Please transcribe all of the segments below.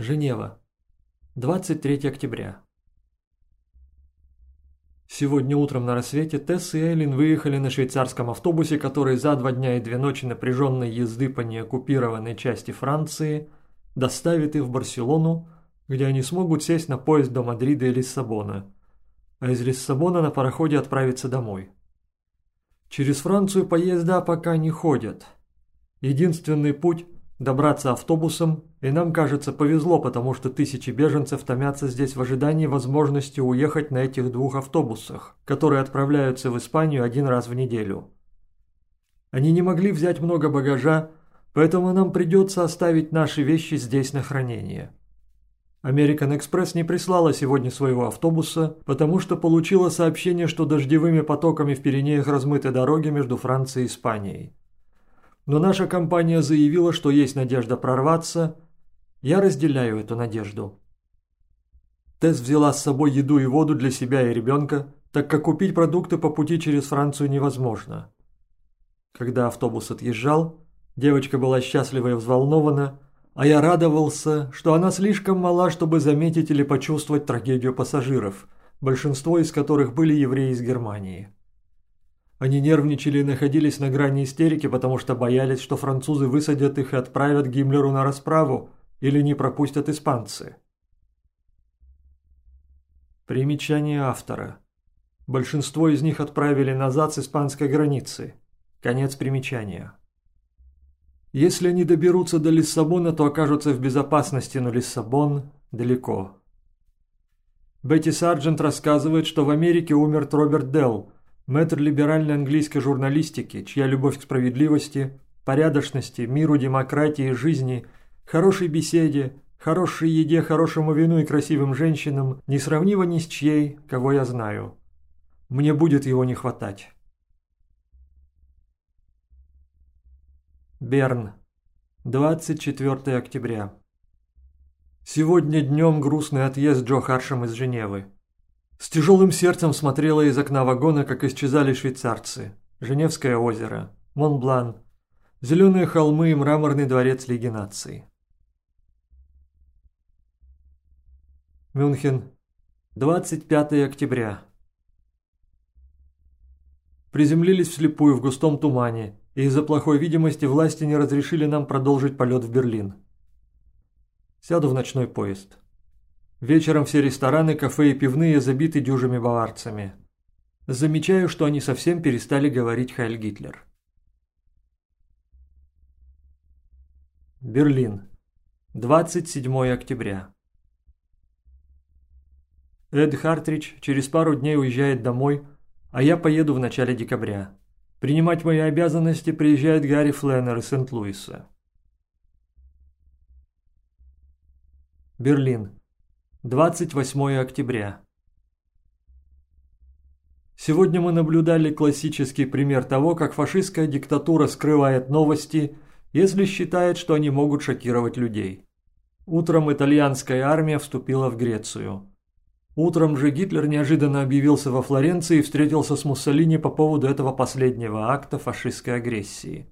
Женева. 23 октября. Сегодня утром на рассвете Тесс и Эйлин выехали на швейцарском автобусе, который за два дня и две ночи напряженной езды по неоккупированной части Франции доставит их в Барселону, где они смогут сесть на поезд до Мадрида и Лиссабона, а из Лиссабона на пароходе отправиться домой. Через Францию поезда пока не ходят. Единственный путь – добраться автобусом, и нам, кажется, повезло, потому что тысячи беженцев томятся здесь в ожидании возможности уехать на этих двух автобусах, которые отправляются в Испанию один раз в неделю. Они не могли взять много багажа, поэтому нам придется оставить наши вещи здесь на хранение. American Express не прислала сегодня своего автобуса, потому что получила сообщение, что дождевыми потоками в Пиренеях размыты дороги между Францией и Испанией. Но наша компания заявила, что есть надежда прорваться. Я разделяю эту надежду. Тесс взяла с собой еду и воду для себя и ребенка, так как купить продукты по пути через Францию невозможно. Когда автобус отъезжал, девочка была счастлива и взволнована, а я радовался, что она слишком мала, чтобы заметить или почувствовать трагедию пассажиров, большинство из которых были евреи из Германии. Они нервничали и находились на грани истерики, потому что боялись, что французы высадят их и отправят Гиммлеру на расправу или не пропустят испанцы. Примечание автора. Большинство из них отправили назад с испанской границы. Конец примечания. Если они доберутся до Лиссабона, то окажутся в безопасности, но Лиссабон далеко. Бетти Сарджент рассказывает, что в Америке умер Роберт Делл, мэтр либеральной английской журналистики, чья любовь к справедливости, порядочности, миру, демократии, жизни, хорошей беседе, хорошей еде, хорошему вину и красивым женщинам не сравнива ни с чьей, кого я знаю. Мне будет его не хватать. Берн. 24 октября. Сегодня днем грустный отъезд Джо Харшем из Женевы. С тяжелым сердцем смотрела из окна вагона, как исчезали швейцарцы. Женевское озеро, Монблан, зеленые холмы и мраморный дворец Лиги наций. Мюнхен. 25 октября. Приземлились вслепую в густом тумане, и из-за плохой видимости власти не разрешили нам продолжить полет в Берлин. Сяду в ночной поезд. Вечером все рестораны, кафе и пивные забиты дюжими баварцами. Замечаю, что они совсем перестали говорить «Хайль Гитлер». Берлин. 27 октября. Эд Хартридж через пару дней уезжает домой, а я поеду в начале декабря. Принимать мои обязанности приезжает Гарри Фленнер из Сент-Луиса. Берлин. 28 октября. Сегодня мы наблюдали классический пример того, как фашистская диктатура скрывает новости, если считает, что они могут шокировать людей. Утром итальянская армия вступила в Грецию. Утром же Гитлер неожиданно объявился во Флоренции и встретился с Муссолини по поводу этого последнего акта фашистской агрессии.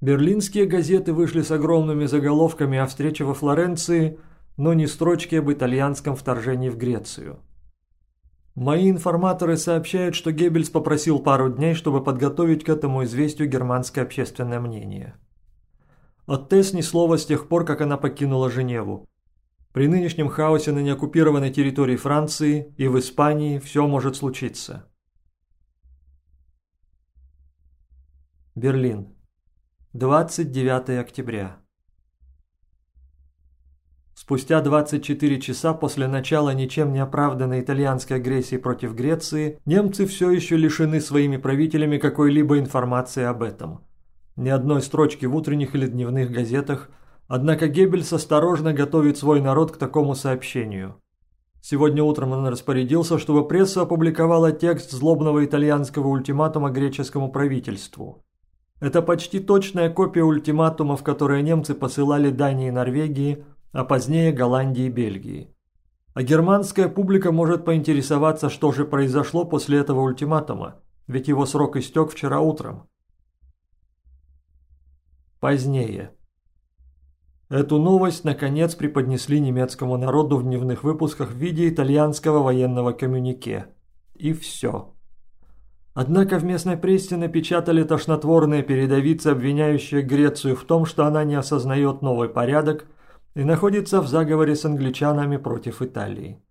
Берлинские газеты вышли с огромными заголовками о встрече во Флоренции, но не строчки об итальянском вторжении в Грецию. Мои информаторы сообщают, что Геббельс попросил пару дней, чтобы подготовить к этому известию германское общественное мнение. От Тесс ни слова с тех пор, как она покинула Женеву. При нынешнем хаосе на неоккупированной территории Франции и в Испании все может случиться. Берлин. 29 октября. Спустя 24 часа после начала ничем не оправданной итальянской агрессии против Греции, немцы все еще лишены своими правителями какой-либо информации об этом. Ни одной строчки в утренних или дневных газетах – Однако Геббельс осторожно готовит свой народ к такому сообщению. Сегодня утром он распорядился, чтобы пресса опубликовала текст злобного итальянского ультиматума греческому правительству. Это почти точная копия ультиматумов, которые немцы посылали Дании и Норвегии, а позднее Голландии и Бельгии. А германская публика может поинтересоваться, что же произошло после этого ультиматума, ведь его срок истек вчера утром. Позднее. Эту новость, наконец, преподнесли немецкому народу в дневных выпусках в виде итальянского военного коммюнике. И все. Однако в местной прессе напечатали тошнотворные передовицы, обвиняющие Грецию в том, что она не осознает новый порядок и находится в заговоре с англичанами против Италии.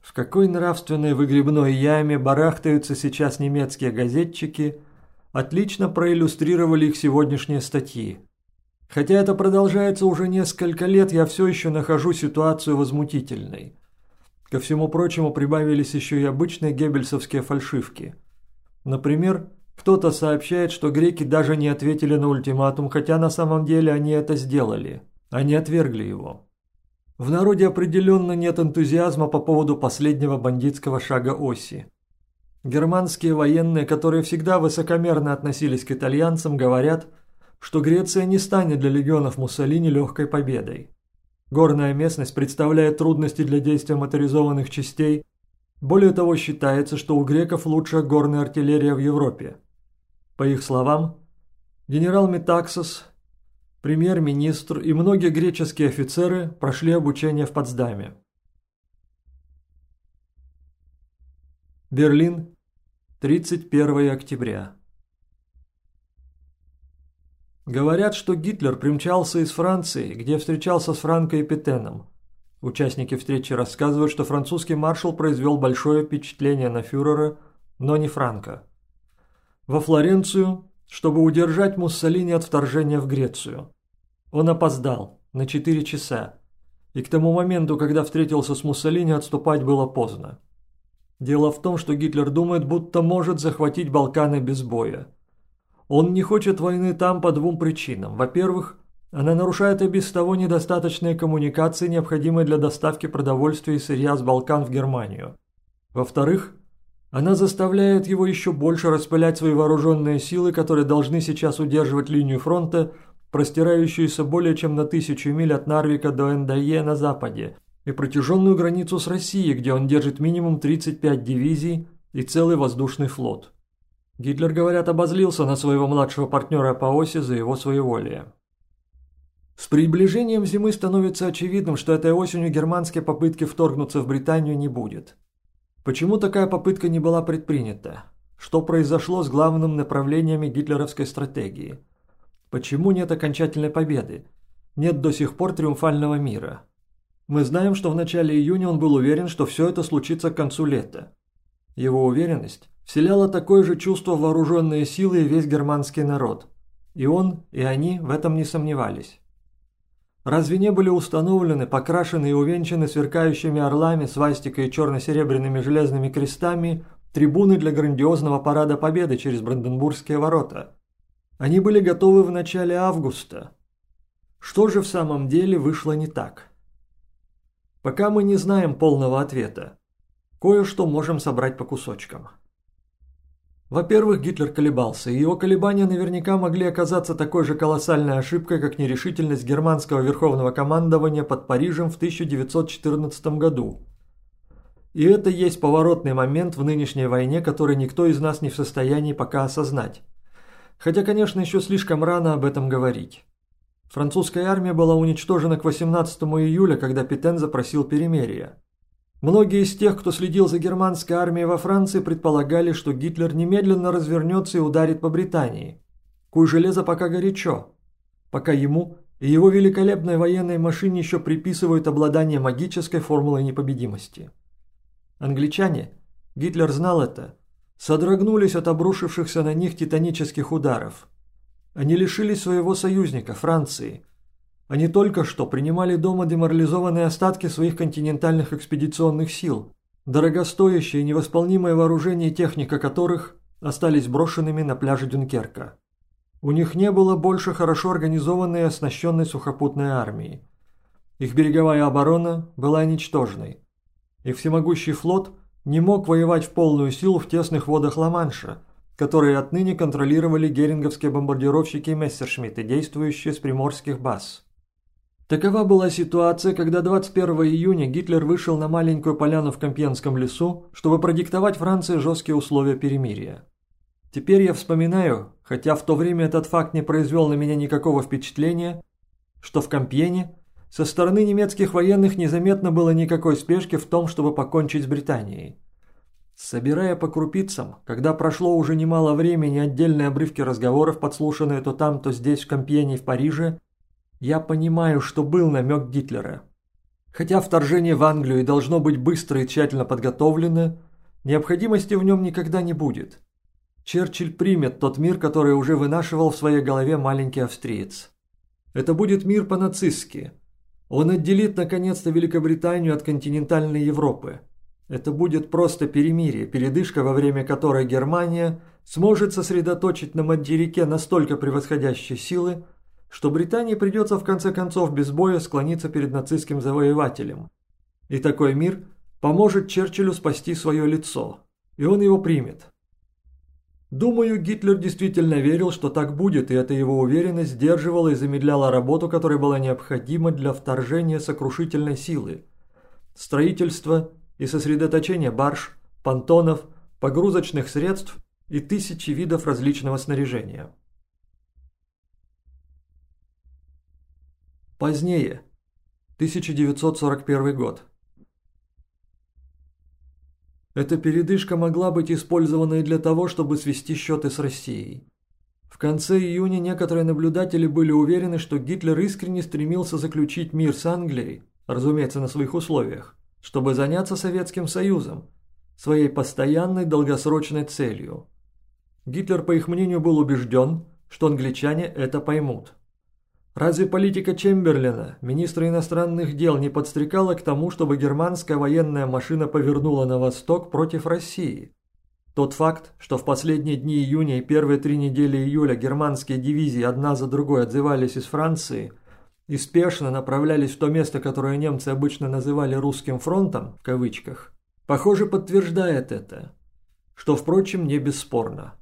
В какой нравственной выгребной яме барахтаются сейчас немецкие газетчики, отлично проиллюстрировали их сегодняшние статьи – Хотя это продолжается уже несколько лет, я все еще нахожу ситуацию возмутительной. Ко всему прочему прибавились еще и обычные геббельсовские фальшивки. Например, кто-то сообщает, что греки даже не ответили на ультиматум, хотя на самом деле они это сделали. Они отвергли его. В народе определенно нет энтузиазма по поводу последнего бандитского шага оси. Германские военные, которые всегда высокомерно относились к итальянцам, говорят – что Греция не станет для легионов Муссолини легкой победой. Горная местность представляет трудности для действия моторизованных частей. Более того, считается, что у греков лучшая горная артиллерия в Европе. По их словам, генерал Метаксос, премьер-министр и многие греческие офицеры прошли обучение в Потсдаме. Берлин, 31 октября. Говорят, что Гитлер примчался из Франции, где встречался с Франко и Петеном. Участники встречи рассказывают, что французский маршал произвел большое впечатление на фюрера, но не Франко. Во Флоренцию, чтобы удержать Муссолини от вторжения в Грецию. Он опоздал на 4 часа, и к тому моменту, когда встретился с Муссолини, отступать было поздно. Дело в том, что Гитлер думает, будто может захватить Балканы без боя. Он не хочет войны там по двум причинам. Во-первых, она нарушает и без того недостаточные коммуникации, необходимые для доставки продовольствия и сырья с Балкан в Германию. Во-вторых, она заставляет его еще больше распылять свои вооруженные силы, которые должны сейчас удерживать линию фронта, простирающуюся более чем на тысячу миль от Нарвика до Эндае на западе, и протяженную границу с Россией, где он держит минимум 35 дивизий и целый воздушный флот. Гитлер, говорят, обозлился на своего младшего партнера по оси за его своеволие. С приближением зимы становится очевидным, что этой осенью германские попытки вторгнуться в Британию не будет. Почему такая попытка не была предпринята? Что произошло с главным направлениями гитлеровской стратегии? Почему нет окончательной победы? Нет до сих пор триумфального мира? Мы знаем, что в начале июня он был уверен, что все это случится к концу лета. Его уверенность вселяло такое же чувство вооруженные силы и весь германский народ. И он, и они в этом не сомневались. Разве не были установлены, покрашены и увенчаны сверкающими орлами, свастикой и черно-серебряными железными крестами трибуны для грандиозного парада победы через Бранденбургские ворота? Они были готовы в начале августа. Что же в самом деле вышло не так? Пока мы не знаем полного ответа. Кое-что можем собрать по кусочкам. Во-первых, Гитлер колебался, и его колебания наверняка могли оказаться такой же колоссальной ошибкой, как нерешительность германского верховного командования под Парижем в 1914 году. И это есть поворотный момент в нынешней войне, который никто из нас не в состоянии пока осознать. Хотя, конечно, еще слишком рано об этом говорить. Французская армия была уничтожена к 18 июля, когда Петен запросил перемирие. Многие из тех, кто следил за германской армией во Франции, предполагали, что Гитлер немедленно развернется и ударит по Британии. Куй железо пока горячо. Пока ему и его великолепной военной машине еще приписывают обладание магической формулой непобедимости. Англичане, Гитлер знал это, содрогнулись от обрушившихся на них титанических ударов. Они лишились своего союзника, Франции – они только что принимали дома деморализованные остатки своих континентальных экспедиционных сил, дорогостоящее и невосполнимое вооружение и техника которых остались брошенными на пляже Дюнкерка. У них не было больше хорошо организованной и оснащенной сухопутной армии. Их береговая оборона была ничтожной. Их всемогущий флот не мог воевать в полную силу в тесных водах Ла-Манша, которые отныне контролировали геринговские бомбардировщики Мессершмитты, действующие с приморских баз. Такова была ситуация, когда 21 июня Гитлер вышел на маленькую поляну в Компьенском лесу, чтобы продиктовать Франции жесткие условия перемирия. Теперь я вспоминаю, хотя в то время этот факт не произвел на меня никакого впечатления, что в Кампьене со стороны немецких военных незаметно было никакой спешки в том, чтобы покончить с Британией. Собирая по крупицам, когда прошло уже немало времени отдельные обрывки разговоров, подслушанные то там, то здесь, в Кампьене и в Париже, я понимаю, что был намек Гитлера. Хотя вторжение в Англию и должно быть быстро и тщательно подготовлено, необходимости в нем никогда не будет. Черчилль примет тот мир, который уже вынашивал в своей голове маленький австриец. Это будет мир по-нацистски. Он отделит наконец-то Великобританию от континентальной Европы. Это будет просто перемирие, передышка, во время которой Германия сможет сосредоточить на материке настолько превосходящие силы, что Британии придется в конце концов без боя склониться перед нацистским завоевателем. И такой мир поможет Черчиллю спасти свое лицо, и он его примет. Думаю, Гитлер действительно верил, что так будет, и эта его уверенность сдерживала и замедляла работу, которая была необходима для вторжения сокрушительной силы. Строительство и сосредоточение барж, понтонов, погрузочных средств и тысячи видов различного снаряжения. Позднее, 1941 год. Эта передышка могла быть использована и для того, чтобы свести счеты с Россией. В конце июня некоторые наблюдатели были уверены, что Гитлер искренне стремился заключить мир с Англией, разумеется, на своих условиях, чтобы заняться Советским Союзом, своей постоянной долгосрочной целью. Гитлер, по их мнению, был убежден, что англичане это поймут. Разве политика Чемберлина, министра иностранных дел, не подстрекала к тому, чтобы германская военная машина повернула на восток против России? Тот факт, что в последние дни июня и первые три недели июля германские дивизии одна за другой отзывались из Франции и спешно направлялись в то место, которое немцы обычно называли «русским фронтом», в кавычках, похоже подтверждает это, что, впрочем, не бесспорно.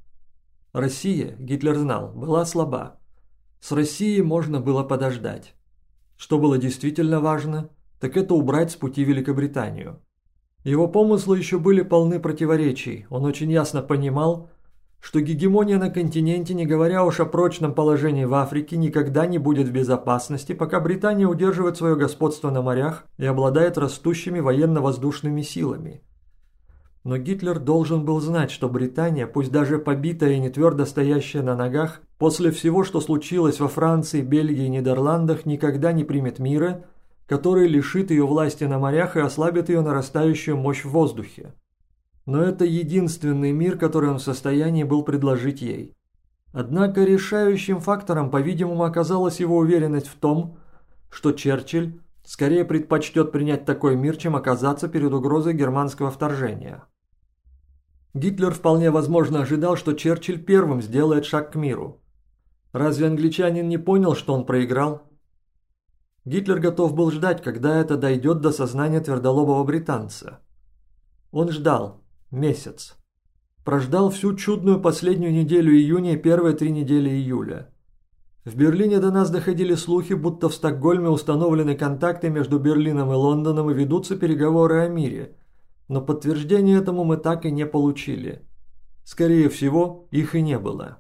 Россия, Гитлер знал, была слаба. С Россией можно было подождать. Что было действительно важно, так это убрать с пути Великобританию. Его помыслы еще были полны противоречий. Он очень ясно понимал, что гегемония на континенте, не говоря уж о прочном положении в Африке, никогда не будет в безопасности, пока Британия удерживает свое господство на морях и обладает растущими военно-воздушными силами. Но Гитлер должен был знать, что Британия, пусть даже побитая и не твердо стоящая на ногах, после всего, что случилось во Франции, Бельгии и Нидерландах, никогда не примет мира, который лишит ее власти на морях и ослабит ее нарастающую мощь в воздухе. Но это единственный мир, который он в состоянии был предложить ей. Однако решающим фактором, по-видимому, оказалась его уверенность в том, что Черчилль скорее предпочтет принять такой мир, чем оказаться перед угрозой германского вторжения. Гитлер вполне возможно ожидал, что Черчилль первым сделает шаг к миру. Разве англичанин не понял, что он проиграл? Гитлер готов был ждать, когда это дойдет до сознания твердолобого британца. Он ждал. Месяц. Прождал всю чудную последнюю неделю июня и первые три недели июля. В Берлине до нас доходили слухи, будто в Стокгольме установлены контакты между Берлином и Лондоном и ведутся переговоры о мире – но подтверждения этому мы так и не получили. Скорее всего, их и не было.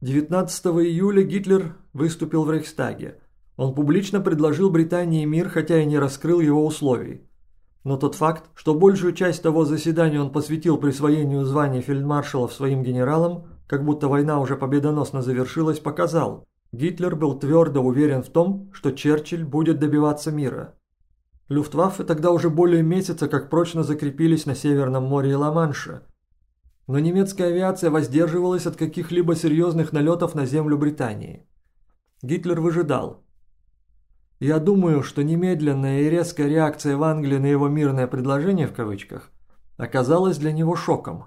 19 июля Гитлер выступил в Рейхстаге. Он публично предложил Британии мир, хотя и не раскрыл его условий. Но тот факт, что большую часть того заседания он посвятил присвоению звания фельдмаршалов своим генералам, как будто война уже победоносно завершилась, показал, Гитлер был твердо уверен в том, что Черчилль будет добиваться мира. Люфтваффе тогда уже более месяца как прочно закрепились на Северном море и Ла-Манше. Но немецкая авиация воздерживалась от каких-либо серьезных налетов на землю Британии. Гитлер выжидал. Я думаю, что немедленная и резкая реакция в Англии на его «мирное предложение» в кавычках оказалась для него шоком.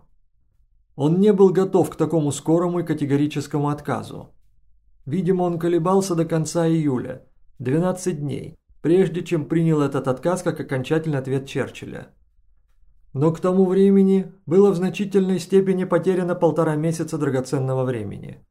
Он не был готов к такому скорому и категорическому отказу. Видимо, он колебался до конца июля, 12 дней, прежде чем принял этот отказ как окончательный ответ Черчилля. Но к тому времени было в значительной степени потеряно полтора месяца драгоценного времени.